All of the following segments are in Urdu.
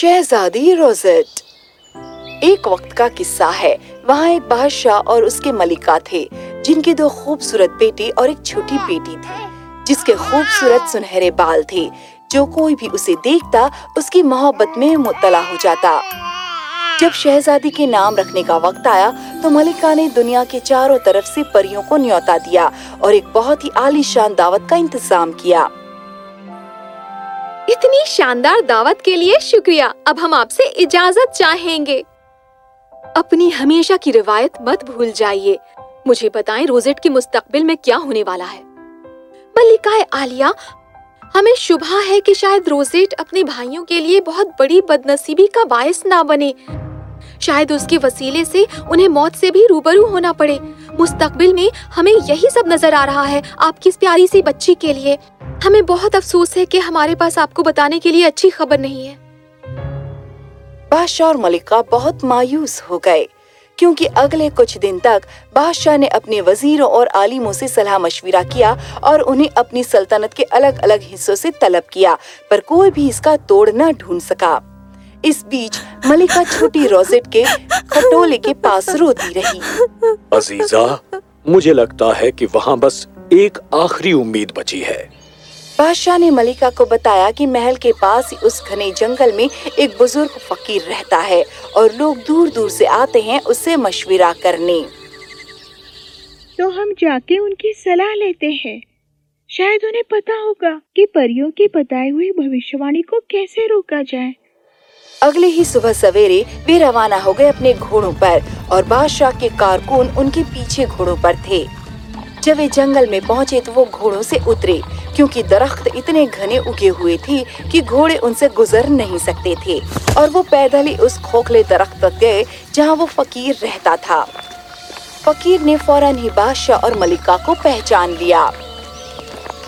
شہزادی روزٹ۔ ایک وقت کا قصہ ہے۔ وہاں ایک بادشاہ اور اس کے ملکہ تھے، جن کے دو خوبصورت بیٹے اور ایک چھوٹی بیٹی تھی، جس کے خوبصورت سنہرے بال تھے۔ جو کوئی بھی اسے دیکھتا، اس کی محبت میں مطلع ہو جاتا۔ جب شہزادی کے نام رکھنے کا وقت آیا، تو ملکہ نے دنیا کے چاروں طرف سے پریوں کو نیوتا دیا اور ایک بہت ہی عالی شان دعوت کا انتظام کیا۔ اتنی شاندار دعوت کے لیے شکریہ۔ اب ہم آپ سے اجازت چاہیں گے۔ اپنی ہمیشہ کی روایت مت بھول جائیے۔ مجھے بتائیں روزٹ کے مستقبل میں کیا ہونے والا ہے۔ ملکہ عالیہ، ہمیں شبہ ہے کہ شاید روزیٹ اپنے بھائیوں کے لیے بہت بڑی بد نصیبی کا باعث نہ بنے۔ شاید اس کے وسیلے سے انہیں موت سے بھی روبرو ہونا پڑے۔ مستقبل میں ہمیں یہی سب نظر آ رہا ہے آپ کی اس پیاری سی بچی کے لیے۔ ہمیں بہت افسوس ہے کہ ہمارے پاس آپ کو بتانے کے لیے اچھی خبر نہیں ہے۔ بادشاہ اور ملکہ بہت مایوس ہو گئے، کیونکہ اگلے کچھ دن تک بادشاہ نے اپنے وزیروں اور عالموں سے صلاح مشورہ کیا اور انہیں اپنی سلطنت کے الگ الگ حصوں سے طلب کیا، پر کوئی بھی اس کا توڑ نہ ڈھونڈ سکا۔ اس بیچ ملکہ چھوٹی روزٹ کے کھٹولے کے پاس روتی رہی۔ عزیزہ مجھے لگتا ہے کہ وہاں بس ایک آخری امید بچی ہے۔ بادشاہ نے ملکہ کو بتایا کہ محل کے پاس ہی اس گھنے جنگل میں ایک بزرگ فقیر رہتا ہے اور لوگ دور دور سے آتے ہیں اس سے مشورہ کرنے۔ تو ہم جا کے ان کی صلاح لیتے ہیں۔ شاید انہیں پتا ہوگا کہ پریوں کی بتائے ہوئی بھوشوانی کو کیسے روکا جائے۔ اگلے ہی صبح سویرے وہ روانہ ہو گئے اپنے گھوڑوں پر اور بادشاہ کے کارکن ان کے پیچھے گھوڑوں پر تھے۔ جب وہ جنگل میں پہنچے تو وہ گھوڑوں سے اترے، کیونکہ درخت اتنے گھنے اگے ہوئے تھے کہ گھوڑے ان سے گزر نہیں سکتے تھے۔ اور وہ پیدل ہی اس کھوکھلے درخت تک گئے جہاں وہ فقیر رہتا تھا۔ فقیر نے فوراً ہی بادشاہ اور ملکہ کو پہچان لیا۔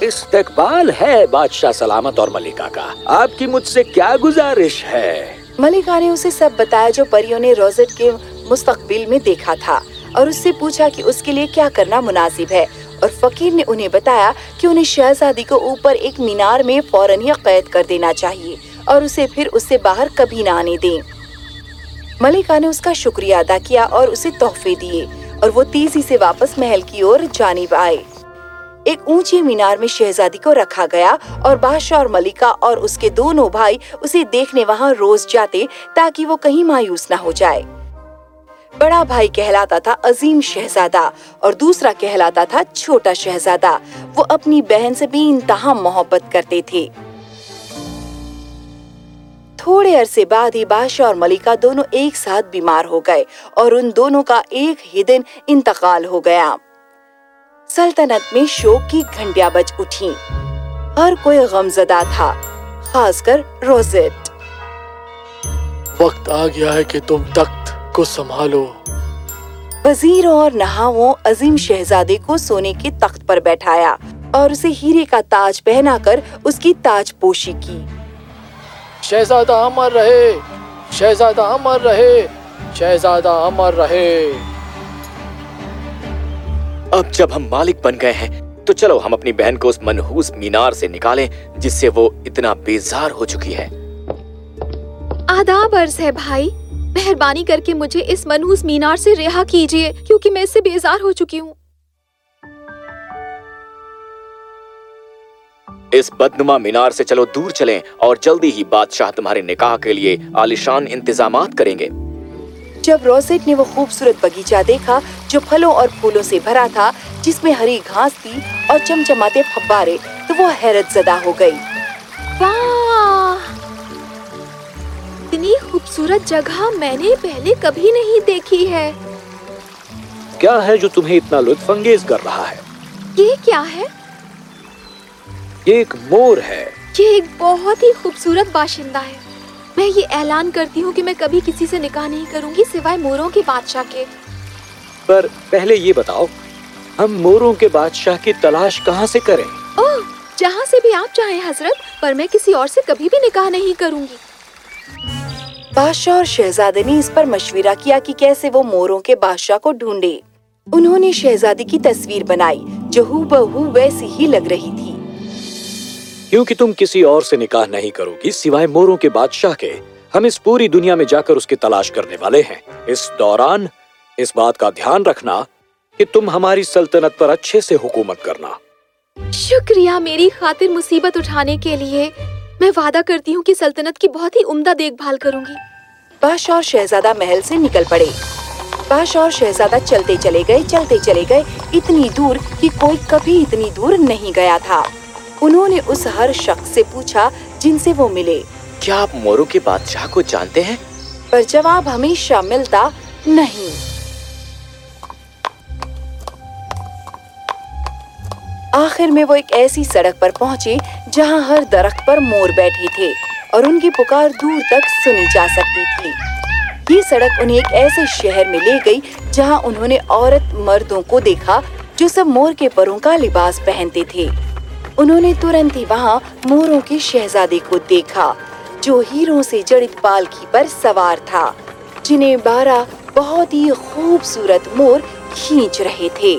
استقبال ہے بادشاہ سلامت اور ملکہ کا۔ آپ کی مجھ سے کیا گزارش ہے؟ ملکہ نے اسے سب بتایا جو پریوں نے روزٹ کے مستقبل میں دیکھا تھا اور اس سے پوچھا کہ اس کے لیے کیا کرنا مناسب ہے اور فقیر نے انہیں بتایا کہ انہیں شہزادی کو اوپر ایک مینار میں فوراً ہی قید کر دینا چاہیے اور اسے پھر اس سے باہر کبھی نہ آنے دیں۔ ملکہ نے اس کا شکریہ ادا کیا اور اسے تحفے دیے اور وہ تیزی سے واپس محل کی اور جانب آئے۔ ایک اونچے مینار میں شہزادی کو رکھا گیا اور بادشاہ اور ملکہ اور اس کے دونوں بھائی اسے دیکھنے وہاں روز جاتے تاکہ وہ کہیں مایوس نہ ہو جائے۔ بڑا بھائی کہلاتا تھا عظیم شہزادہ اور دوسرا کہلاتا تھا چھوٹا شہزادہ۔ وہ اپنی بہن سے بھی انتہا محبت کرتے تھے۔ تھوڑے عرصے بعد ہی بادشاہ اور ملکہ دونوں ایک ساتھ بیمار ہو گئے اور ان دونوں کا ایک ہی دن انتقال ہو گیا۔ سلطنت میں شوق کی گھنٹیاں بج اٹھی ہر کوئی غمزدہ تھا خاص کر روزٹ وقت آ گیا ہے کہ تم تخت کو سنبھالو۔ وزیروں اور نہاووں عظیم شہزادے کو سونے کے تخت پر بیٹھایا اور اسے ہیرے کا تاج پہنا کر اس کی تاج پوشی کی۔ شہزادہ امر رہے شہزادہ امر رہے شہزادہ امر رہے۔ اب جب ہم مالک بن گئے ہیں تو چلو ہم اپنی بہن کو اس منحوس مینار سے نکالیں جس سے وہ اتنا بیزار ہو چکی ہے۔ آداب عرض ہے بھائی مہربانی کر کے مجھے اس منحوس مینار سے رہا کیجیے کیونکہ میں اس سے بیزار ہو چکی ہوں۔ اس بدنما مینار سے چلو دور چلیں اور جلدی ہی بادشاہ تمہارے نکاح کے لیے عالیشان انتظامات کریں گے۔ جب روزٹ نے وہ خوبصورت باغیچہ دیکھا جو پھلوں اور پھولوں سے بھرا تھا جس میں ہری گھاس تھی اور چمچماتے پھبارے تو وہ حیرت زدہ ہو گئی۔ اتنی خوبصورت جگہ میں نے پہلے کبھی نہیں دیکھی ہے۔ کیا ہے جو تمہیں اتنا لطف انگیز کر رہا ہے؟ یہ کیا ہے؟ یہ ایک مور ہے۔ یہ ایک بہت ہی خوبصورت باشندہ ہے۔ میں یہ اعلان کرتی ہوں کہ میں کبھی کسی سے نکاح نہیں کروں گی سوائے موروں کے بادشاہ کے۔ پر پہلے یہ بتاؤ ہم موروں کے بادشاہ کی تلاش کہاں سے کریں؟ اوہ جہاں سے بھی آپ چاہیں حضرت پر میں کسی اور سے کبھی بھی نکاح نہیں کروں گی۔ بادشاہ اور شہزادے نے اس پر مشورہ کیا کہ کیسے وہ موروں کے بادشاہ کو ڈھونڈے۔ انہوں نے شہزادی کی تصویر بنائی جو ہو بہو ویسی ہی لگ رہی تھی۔ کیونکہ تم کسی اور سے نکاح نہیں کرو گی سوائے موروں کے بادشاہ کے ہم اس پوری دنیا میں جا کر اس کی تلاش کرنے والے ہیں۔ اس دوران اس بات کا دھیان رکھنا کہ تم ہماری سلطنت پر اچھے سے حکومت کرنا۔ شکریہ میری خاطر مصیبت اٹھانے کے لیے۔ میں وعدہ کرتی ہوں کہ سلطنت کی بہت ہی عمدہ دیکھ بھال کروں گی۔ بادشاہ اور شہزادہ محل سے نکل پڑے۔ بادشاہ اور شہزادہ چلتے چلے گئے چلتے چلے گئے۔ اتنی دور کہ کوئی کبھی اتنی دور نہیں گیا تھا۔ انہوں نے اس ہر شخص سے پوچھا جن سے وہ ملے۔ کیا آپ موروں کے بادشاہ کو جانتے ہیں؟ پر جواب ہمیشہ ملتا نہیں۔ آخر میں وہ ایک ایسی سڑک پر پہنچے جہاں ہر درخت پر مور بیٹھے تھے اور ان کی پکار دور تک سنی جا سکتی تھی۔ یہ سڑک انہیں ایک ایسے شہر میں لے گئی جہاں انہوں نے عورت مردوں کو دیکھا جو سب مور کے پروں کا لباس پہنتے تھے۔ انہوں نے ترنت ہی وہاں موروں کے شہزادے کو دیکھا، جو ہیروں سے جڑت پالکی پر سوار تھا، جنہیں بارہ بہت ہی خوبصورت مور کھینچ رہے تھے۔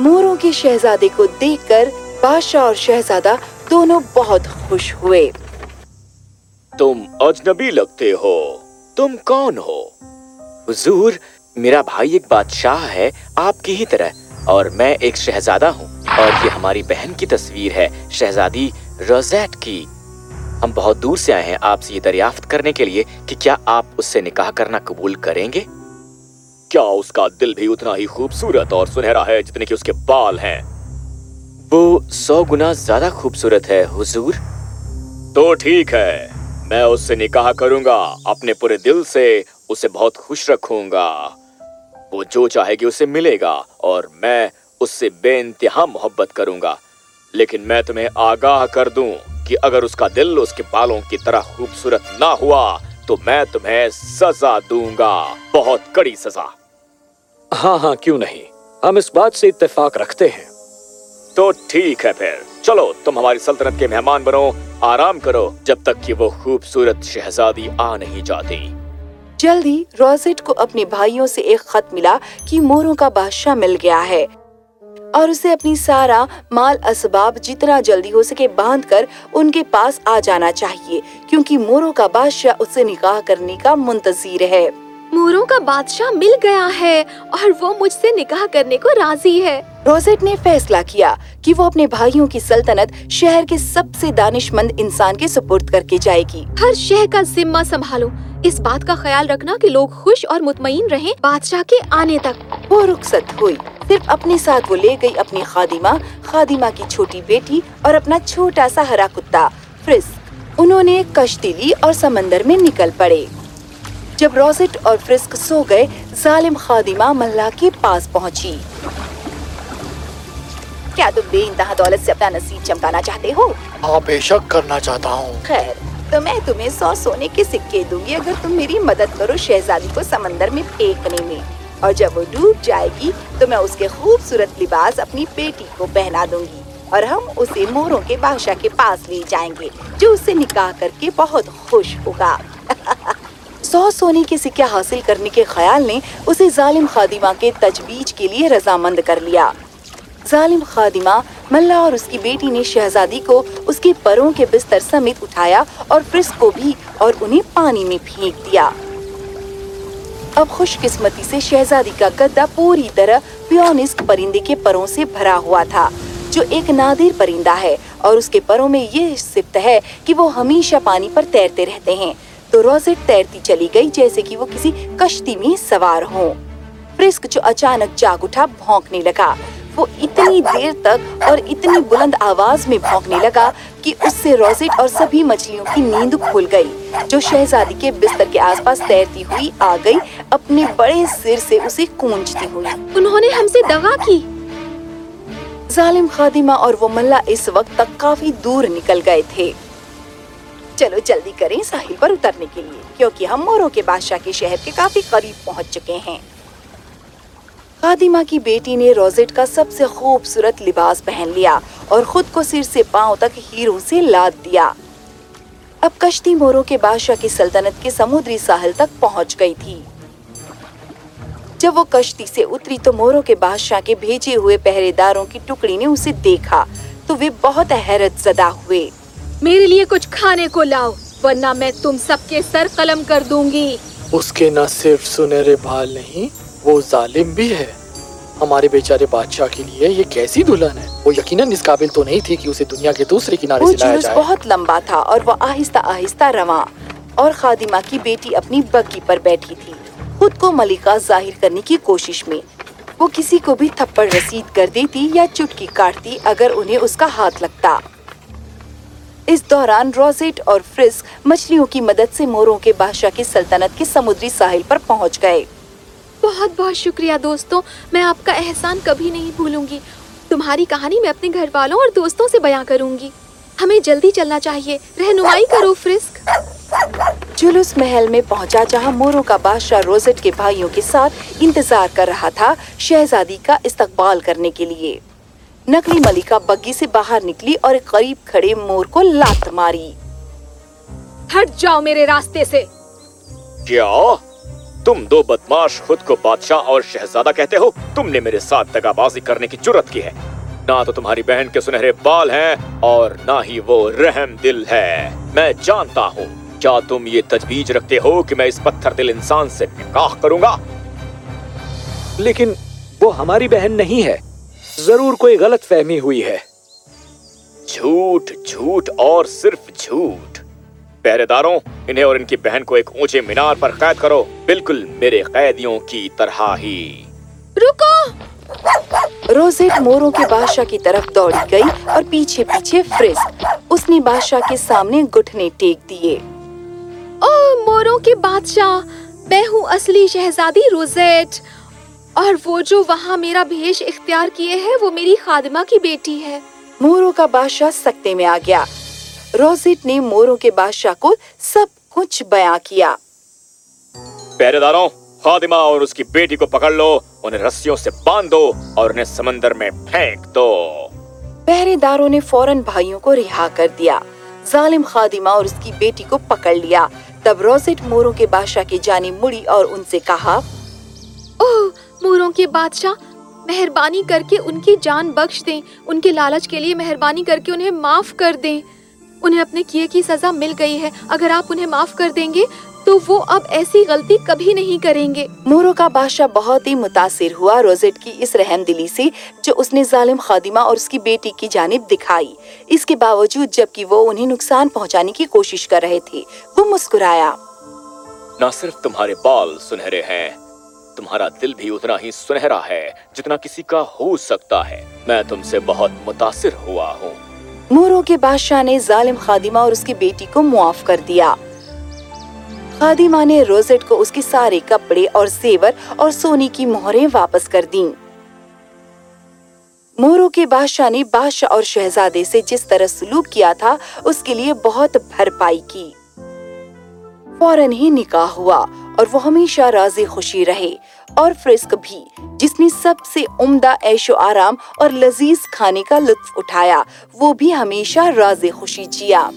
موروں کے شہزادے کو دیکھ کر بادشاہ اور شہزادہ دونوں بہت خوش ہوئے۔ تم اجنبی لگتے ہو، تم کون ہو؟ حضور، میرا بھائی ایک بادشاہ ہے آپ کی ہی طرح، اور میں ایک شہزادہ ہوں۔ اور یہ ہماری بہن کی تصویر ہے شہزادی روزیٹ کی۔ ہم بہت دور سے آئے ہیں آپ سے یہ دریافت کرنے کے لیے کہ کیا آپ اس سے نکاح کرنا قبول کریں گے؟ کیا اس کا دل بھی اتنا ہی خوبصورت اور سنہرا ہے جتنے کہ اس کے بال ہیں؟ وہ سو گنا زیادہ خوبصورت ہے حضور۔ تو ٹھیک ہے میں اس سے نکاح کروں گا اپنے پورے دل سے اسے بہت خوش رکھوں گا۔ وہ جو چاہے گی اسے ملے گا اور میں اس سے بے انتہا محبت کروں گا۔ لیکن میں تمہیں آگاہ کر دوں کہ اگر اس کا دل اس کے بالوں کی طرح خوبصورت نہ ہوا تو میں تمہیں سزا دوں گا۔ بہت کڑی سزا۔ ہاں ہاں کیوں نہیں؟ ہم اس بات سے اتفاق رکھتے ہیں۔ تو ٹھیک ہے پھر۔ چلو تم ہماری سلطنت کے مہمان بنو۔ آرام کرو جب تک کہ وہ خوبصورت شہزادی آ نہیں جاتی۔ جلدی روزٹ کو اپنے بھائیوں سے ایک خط ملا کہ موروں کا بادشاہ مل گیا ہے۔ اور اسے اپنی سارا مال اسباب جتنا جلدی ہو سکے باندھ کر ان کے پاس آ جانا چاہیے کیونکہ موروں کا بادشاہ اس سے نکاح کرنے کا منتظر ہے۔ موروں کا بادشاہ مل گیا ہے اور وہ مجھ سے نکاح کرنے کو راضی ہے۔ روزٹ نے فیصلہ کیا کہ وہ اپنے بھائیوں کی سلطنت شہر کے سب سے دانش مند انسان کے سپرد کر کے جائے گی۔ ہر شہ کا ذمہ سنبھالو۔ اس بات کا خیال رکھنا کہ لوگ خوش اور مطمئن رہیں بادشاہ کے آنے تک۔ وہ رخصت ہوئی۔ صرف اپنے ساتھ وہ لے گئی اپنی خادمہ خادمہ کی چھوٹی بیٹی اور اپنا چھوٹا سا ہرا کتا فرسک۔ انہوں نے کشتی لی اور سمندر میں نکل پڑے۔ جب روزٹ اور فرسک سو گئے ظالم خادمہ ملا کے پاس پہنچی۔ کیا تم بے انتہا دولت سے اپنا نصیب چمکانا چاہتے ہو؟ ہاں بے شک کرنا چاہتا ہوں۔ خیر تو میں تمہیں سو سونے کے سکے دوں گی اگر تم میری مدد کرو شہزادی کو سمندر میں پھینکنے میں۔ اور جب وہ ڈوب جائے گی تو میں اس کے خوبصورت لباس اپنی بیٹی کو پہنا دوں گی اور ہم اسے موروں کے بادشاہ کے پاس لے جائیں گے جو اس سے نکاح کر کے بہت خوش ہوگا۔ سو سونے کے سکے حاصل کرنے کے خیال نے اسے ظالم خادمہ کے تجویز کے لیے رضامند کر لیا۔ ظالم خادمہ ملا اور اس کی بیٹی نے شہزادی کو اس کے پروں کے بستر سمیت اٹھایا اور فرس کو بھی اور انہیں پانی میں پھینک دیا۔ اب خوش قسمتی سے شہزادی کا گدا پوری طرح پیونسک پرندے کے پروں سے بھرا ہوا تھا، جو ایک نادر پرندہ ہے اور اس کے پروں میں یہ صفت ہے کہ وہ ہمیشہ پانی پر تیرتے رہتے ہیں۔ تو روزٹ تیرتی چلی گئی جیسے کہ وہ کسی کشتی میں سوار ہوں۔ فرسک جو اچانک جاگ اٹھا، بھونکنے لگا۔ وہ اتنی دیر تک اور اتنی بلند آواز میں بھونکنے لگا کہ اس سے روزٹ اور سبھی مچھلیوں کی نیند کھل گئی۔ جو شہزادی کے بستر کے آس پاس تیرتی ہوئی آ گئی اپنے بڑے سر سے اسے کونجتی ہوئی۔ انہوں نے ہم سے دغا کی۔ ظالم خادمہ اور وہ ملا اس وقت تک کافی دور نکل گئے تھے۔ چلو جلدی کریں ساحل پر اترنے کے لیے کیونکہ ہم موروں کے بادشاہ کے شہر کے کافی قریب پہنچ چکے ہیں۔ خادمہ کی بیٹی نے روزٹ کا سب سے خوبصورت لباس پہن لیا اور خود کو سر سے پاؤں تک ہیروں سے لاد دیا۔ اب کشتی موروں کے بادشاہ کی سلطنت کے سمندری ساحل تک پہنچ گئی تھی۔ جب وہ کشتی سے اتری تو موروں کے بادشاہ کے بھیجے ہوئے پہرے داروں کی ٹکڑی نے اسے دیکھا تو وہ بہت حیرت زدہ ہوئے۔ میرے لیے کچھ کھانے کو لاؤ ورنہ میں تم سب کے سر قلم کر دوں گی۔ اس کے نہ صرف سنہرے بال نہیں وہ ظالم بھی ہے۔ ہمارے بیچارے بادشاہ کے لیے یہ کیسی دلہن ہے؟ وہ یقیناً اس قابل تو نہیں تھی کہ اسے دنیا کے دوسرے کنارے سے لایا جائے۔ بہت لمبا تھا اور وہ آہستہ آہستہ رواں۔ اور خادمہ کی بیٹی اپنی بگی پر بیٹھی تھی۔ خود کو ملکہ ظاہر کرنے کی کوشش میں۔ وہ کسی کو بھی تھپڑ رسید کر دیتی یا چٹکی کاٹتی اگر انہیں اس کا ہاتھ لگتا۔ اس دوران روزیٹ اور فرسک مچھلیوں کی مدد سے موروں کے بادشاہ کی سلطنت کے سمندری ساحل پر پہنچ گئے۔ بہت بہت شکریہ دوستوں میں آپ کا احسان کبھی نہیں بھولوں گی۔ تمہاری کہانی میں اپنے گھر والوں اور دوستوں سے بیان کروں گی۔ ہمیں جلدی چلنا چاہیے۔ رہنمائی کرو فرسک۔ جلوس محل میں پہنچا جہاں موروں کا بادشاہ روزٹ کے بھائیوں کے ساتھ انتظار کر رہا تھا شہزادی کا استقبال کرنے کے لیے۔ نقلی ملکہ بگی سے باہر نکلی اور ایک قریب کھڑے مور کو لات ماری۔ ہٹ جاؤ میرے راستے سے۔ کیا؟ تم دو بدماش خود کو بادشاہ اور شہزادہ کہتے ہو؟ تم نے میرے ساتھ دگا بازی کرنے کی جرت کی ہے۔ نہ تو تمہاری بہن کے سنہرے بال ہیں اور نہ ہی وہ رحم دل ہے۔ میں جانتا ہوں۔ کیا تم یہ تجویز رکھتے ہو کہ میں اس پتھر دل انسان سے نکاح کروں گا؟ لیکن وہ ہماری بہن نہیں ہے۔ ضرور کوئی غلط فہمی ہوئی ہے۔ جھوٹ جھوٹ اور صرف جھوٹ۔ پہرے داروں انہیں اور ان کی بہن کو ایک اونچے مینار پر قید کرو۔ بالکل میرے قیدیوں کی طرح ہی۔ رکو! روزٹ موروں کے بادشاہ کی طرف دوڑی گئی اور پیچھے پیچھے فرسک اس نے بادشاہ کے سامنے گھٹنے ٹیک دیے۔ او موروں کے بادشاہ میں ہوں اصلی شہزادی روزیٹ۔ اور وہ جو وہاں میرا بھیش اختیار کیے ہے وہ میری خادمہ کی بیٹی ہے۔ موروں کا بادشاہ سکتے میں آ گیا۔ روزٹ نے موروں کے بادشاہ کو سب کچھ بیان کیا۔ پہرے داروں خادمہ اور اس کی بیٹی کو پکڑ لو انہیں رسیوں سے باندھ دو اور انہیں سمندر میں پھینک دو۔ پہرے داروں نے فوراً بھائیوں کو رہا کر دیا۔ ظالم خادمہ اور اس کی بیٹی کو پکڑ لیا۔ تب روزٹ موروں کے بادشاہ کی جانب مڑی اور ان سے کہا اوہ موروں کے بادشاہ مہربانی کر کے ان کی جان بخش دیں۔ ان کے لالچ کے لیے مہربانی کر کے انہیں معاف کر دیں۔ انہیں اپنے کیے کی سزا مل گئی ہے۔ اگر آپ انہیں معاف کر دیں گے تو وہ اب ایسی غلطی کبھی نہیں کریں گے۔ موروں کا بادشاہ بہت ہی متاثر ہوا روزٹ کی اس رحم دلی سے جو اس نے ظالم خادمہ اور اس کی بیٹی کی جانب دکھائی۔ اس کے باوجود جبکہ وہ انہیں نقصان پہنچانے کی کوشش کر رہے تھے وہ مسکرایا۔ نہ صرف تمہارے بال سنہرے ہیں تمہارا دل بھی اتنا ہی سنہرا ہے جتنا کسی کا ہو سکتا ہے۔ میں تم سے بہت متاثر ہوا ہوں۔ موروں کے بادشاہ نے ظالم خادمہ اور اس کی بیٹی کو معاف کر دیا۔ خادمہ نے روزٹ کو اس کے سارے کپڑے اور زیور اور سونی کی مہریں واپس کر دیں۔ موروں کے بادشاہ نے بادشاہ اور شہزادے سے جس طرح سلوک کیا تھا، اس کے لیے بہت بھرپائی کی۔ فوراً ہی نکاح ہوا اور وہ ہمیشہ راضی خوشی رہے اور فرسک بھی، جس نے سب سے عمدہ عیش و آرام اور لذیذ کھانے کا لطف اٹھایا، وہ بھی ہمیشہ راضی خوشی جیا۔